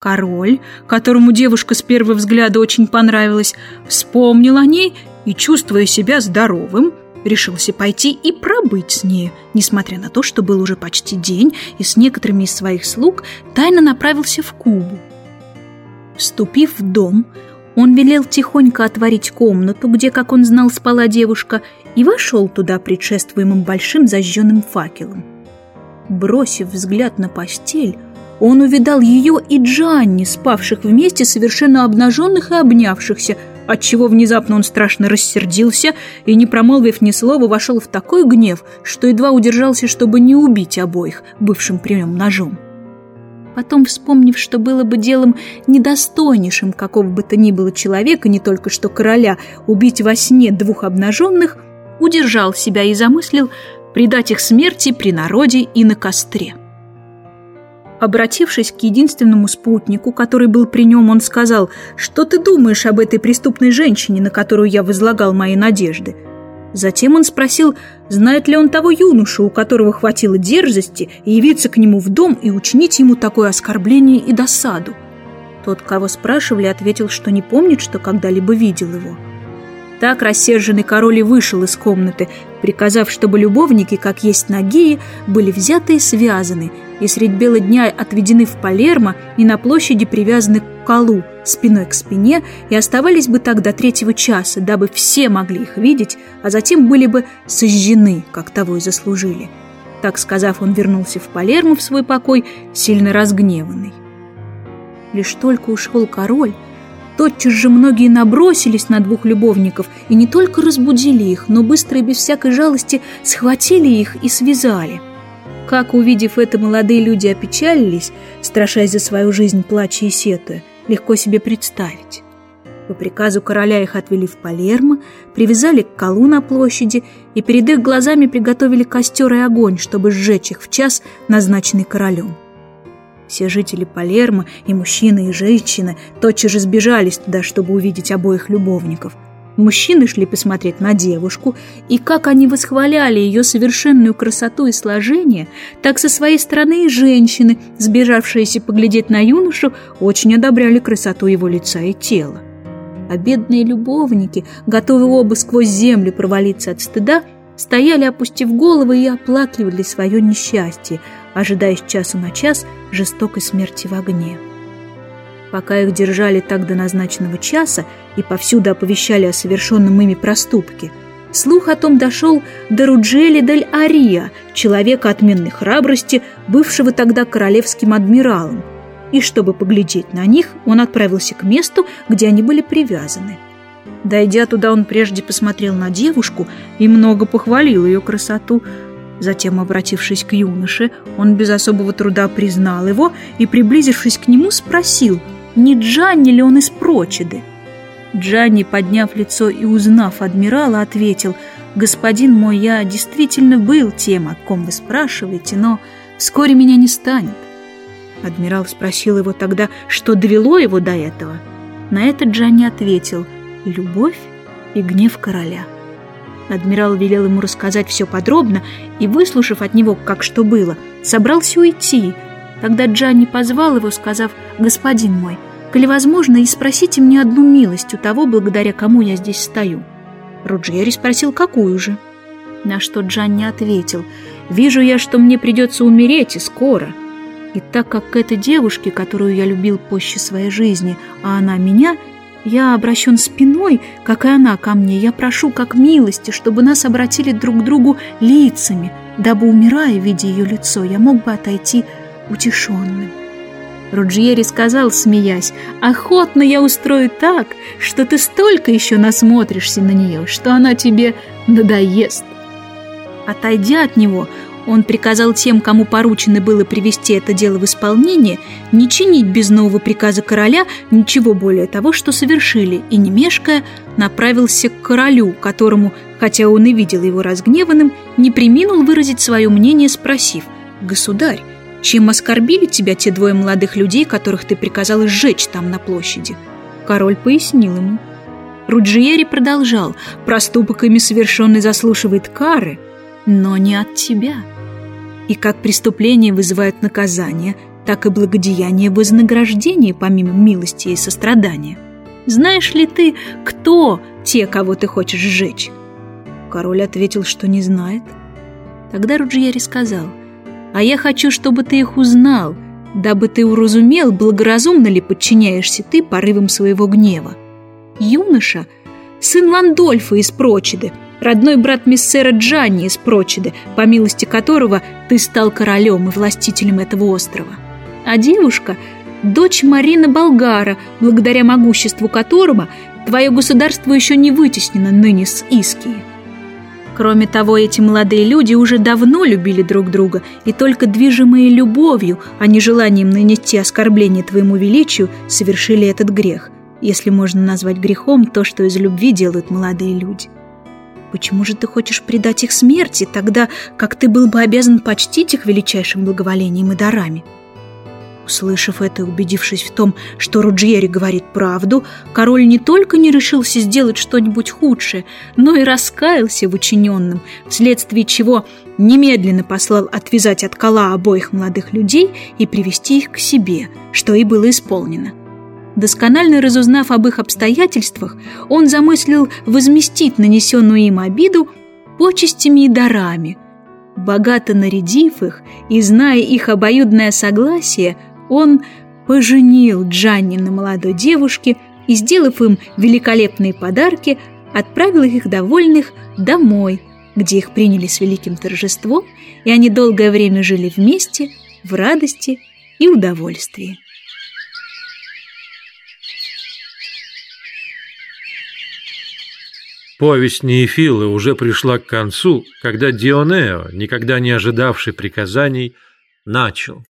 Король, которому девушка с первого взгляда очень понравилась, вспомнил о ней и, чувствуя себя здоровым, решился пойти и пробыть с нею, несмотря на то, что был уже почти день, и с некоторыми из своих слуг тайно направился в Кубу. Вступив в дом, он велел тихонько отворить комнату, где, как он знал, спала девушка, и вошел туда предшествуемым большим зажженным факелом. Бросив взгляд на постель, он увидал ее и Джанни, спавших вместе, совершенно обнаженных и обнявшихся, отчего внезапно он страшно рассердился и, не промолвив ни слова, вошел в такой гнев, что едва удержался, чтобы не убить обоих, бывшим при нем ножом. Потом, вспомнив, что было бы делом недостойнейшим какого бы то ни было человека, не только что короля, убить во сне двух обнаженных, удержал себя и замыслил предать их смерти при народе и на костре. Обратившись к единственному спутнику, который был при нем, он сказал, «Что ты думаешь об этой преступной женщине, на которую я возлагал мои надежды?» Затем он спросил, знает ли он того юношу, у которого хватило дерзости явиться к нему в дом и учинить ему такое оскорбление и досаду. Тот, кого спрашивали, ответил, что не помнит, что когда-либо видел его. Так рассерженный король и вышел из комнаты, приказав, чтобы любовники, как есть нагие, были взяты и связаны, и средь бела дня отведены в Палермо и на площади привязаны к колу, спиной к спине, и оставались бы так до третьего часа, дабы все могли их видеть, а затем были бы сожжены, как того и заслужили. Так сказав, он вернулся в Палермо в свой покой, сильно разгневанный. Лишь только ушел король, Тотчас же многие набросились на двух любовников и не только разбудили их, но быстро и без всякой жалости схватили их и связали. Как, увидев это, молодые люди опечалились, страшась за свою жизнь, плача и сетуя, легко себе представить. По приказу короля их отвели в Палермо, привязали к колу на площади и перед их глазами приготовили костер и огонь, чтобы сжечь их в час, назначенный королем. Все жители Палермо, и мужчины, и женщины, тотчас же сбежались туда, чтобы увидеть обоих любовников. Мужчины шли посмотреть на девушку, и как они восхваляли ее совершенную красоту и сложение, так со своей стороны и женщины, сбежавшиеся поглядеть на юношу, очень одобряли красоту его лица и тела. А бедные любовники, готовые оба сквозь землю провалиться от стыда, стояли, опустив головы, и оплакивали свое несчастье, ожидая с часу на час жестокой смерти в огне. Пока их держали так до назначенного часа и повсюду оповещали о совершенном ими проступке, слух о том дошел до Руджели дель Ария, человека отменной храбрости, бывшего тогда королевским адмиралом, и чтобы поглядеть на них, он отправился к месту, где они были привязаны. Дойдя туда, он прежде посмотрел на девушку и много похвалил ее красоту. Затем, обратившись к юноше, он без особого труда признал его и, приблизившись к нему, спросил, не Джанни ли он из Прочеды. Джанни, подняв лицо и узнав адмирала, ответил, «Господин мой, я действительно был тем, о ком вы спрашиваете, но вскоре меня не станет». Адмирал спросил его тогда, что довело его до этого. На это Джанни ответил – любовь и гнев короля. Адмирал велел ему рассказать все подробно и, выслушав от него, как что было, собрался уйти. Тогда Джанни позвал его, сказав, «Господин мой, коли возможно, и спросите мне одну милость у того, благодаря кому я здесь стою». Руджери спросил, какую же. На что Джанни ответил, «Вижу я, что мне придется умереть, и скоро. И так как к этой девушке, которую я любил позже своей жизни, а она меня, я обращен спиной, как и она ко мне. Я прошу как милости, чтобы нас обратили друг к другу лицами, дабы, умирая, видя ее лицо, я мог бы отойти утешенным. Руджьери сказал, смеясь, «Охотно я устрою так, что ты столько еще насмотришься на нее, что она тебе надоест». Отойдя от него, он приказал тем, кому поручено было привести это дело в исполнение, не чинить без нового приказа короля ничего более того, что совершили, и, не мешкая, направился к королю, которому, хотя он и видел его разгневанным, не приминул выразить свое мнение, спросив «Государь, чем оскорбили тебя те двое молодых людей, которых ты приказал сжечь там на площади?» Король пояснил ему. Руджиери продолжал «Проступок ими совершенный заслушивает кары, но не от тебя» и как преступление вызывает наказание, так и благодеяние вознаграждение помимо милости и сострадания. Знаешь ли ты, кто те, кого ты хочешь сжечь?» Король ответил, что не знает. Тогда Руджиери сказал, «А я хочу, чтобы ты их узнал, дабы ты уразумел, благоразумно ли подчиняешься ты порывам своего гнева. Юноша — сын Ландольфа из Прочиды, родной брат миссера Джанни из Прочиды, по милости которого ты стал королем и властителем этого острова. А девушка — дочь Марина Болгара, благодаря могуществу которого твое государство еще не вытеснено ныне с Искии. Кроме того, эти молодые люди уже давно любили друг друга, и только движимые любовью, а не желанием нанести оскорбление твоему величию, совершили этот грех, если можно назвать грехом то, что из любви делают молодые люди. Почему же ты хочешь предать их смерти, тогда как ты был бы обязан почтить их величайшим благоволением и дарами?» Услышав это и убедившись в том, что Руджьери говорит правду, король не только не решился сделать что-нибудь худшее, но и раскаялся в учиненном, вследствие чего немедленно послал отвязать от кола обоих молодых людей и привести их к себе, что и было исполнено. Досконально разузнав об их обстоятельствах, он замыслил возместить нанесенную им обиду почестями и дарами. Богато нарядив их и зная их обоюдное согласие – он поженил Джанни на молодой девушке и, сделав им великолепные подарки, отправил их довольных домой, где их приняли с великим торжеством, и они долгое время жили вместе в радости и удовольствии. Повесть Неефилы уже пришла к концу, когда Дионео, никогда не ожидавший приказаний, начал.